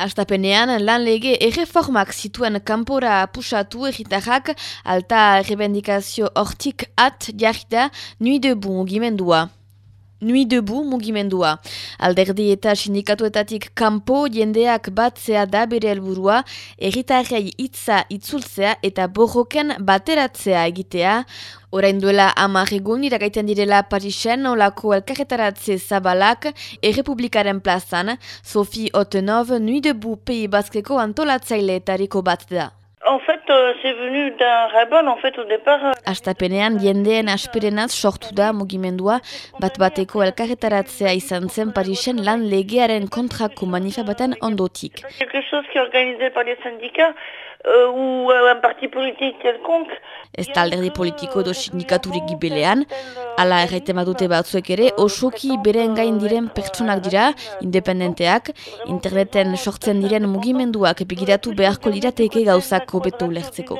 Astapenean, lan lege erreformak zituen kanpora pusatu egitarrak alta rebendikazio hortik at jarrita nui debu mugimendua. Nui debu mugimendua. Alderdi eta sindikatuetatik kanpo jendeak batzea da bere helburua, erritarrei hitza itzultzea eta borroken bateratzea egitea. Orain duela egun iragaiten direla Parisen olako elkarretaratze zabalak errepublikaren plazan, Sophie Otenov Nui debu pei baskeko antolatzaile etariko bat da. Euh, c'est venu d'un rebel, en fait, au départ. euh, Astapenean jendeen asperenaz sortu da mugimendua bat bateko elkarretaratzea izan zen Parisen lan legearen kontrako manifa baten ondotik. quelque chose qui est organisé par les syndicats euh, ou euh, un parti politique quelconque. Ez da alderdi politiko edo sindikaturik gibelean, ala erraiten badute batzuek ere, osoki beren gain diren pertsonak dira, independenteak, interneten sortzen diren mugimenduak begiratu beharko lirateke gauzak hobeto ulertzeko.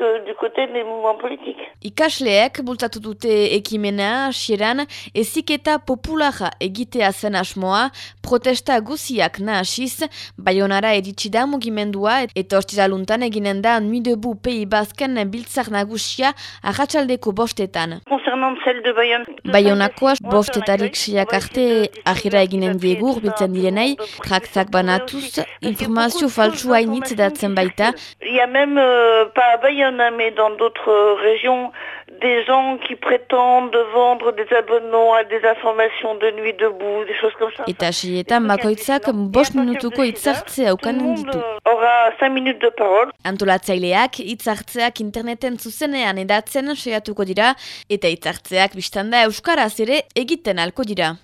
Que du côté des mouvements politiques. Ikasleek bultzatu dute ekimena hasieran eziketa populara egitea zen asmoa, protesta guziak nahasiz, baionara eritsi da mugimendua eta ostiraluntan eginen da Nuit debu pei bazken biltzar nagusia arratsaldeko bostetan. Concernant celle de Bayonne. Baionakoa bostetarik seiak arte ahira eginen diegu urbiltzen direnei, trakzak banatuz, informazio faltsua hainitz edatzen baita, Il y a même, euh, pas hein, mais dans d'autres euh, régions, des gens qui prétendent vendre des abonnements à des informations de nuit debout, des choses comme ça. eta seietan bakoitzak bost minutuko hitzartzea ukanen ditu. euh, aura 5 minutes de parole. Antolatzaileak hitzartzeak interneten zuzenean edatzen saiatuko dira eta hitzartzeak biztanda euskaraz ere egiten alko dira.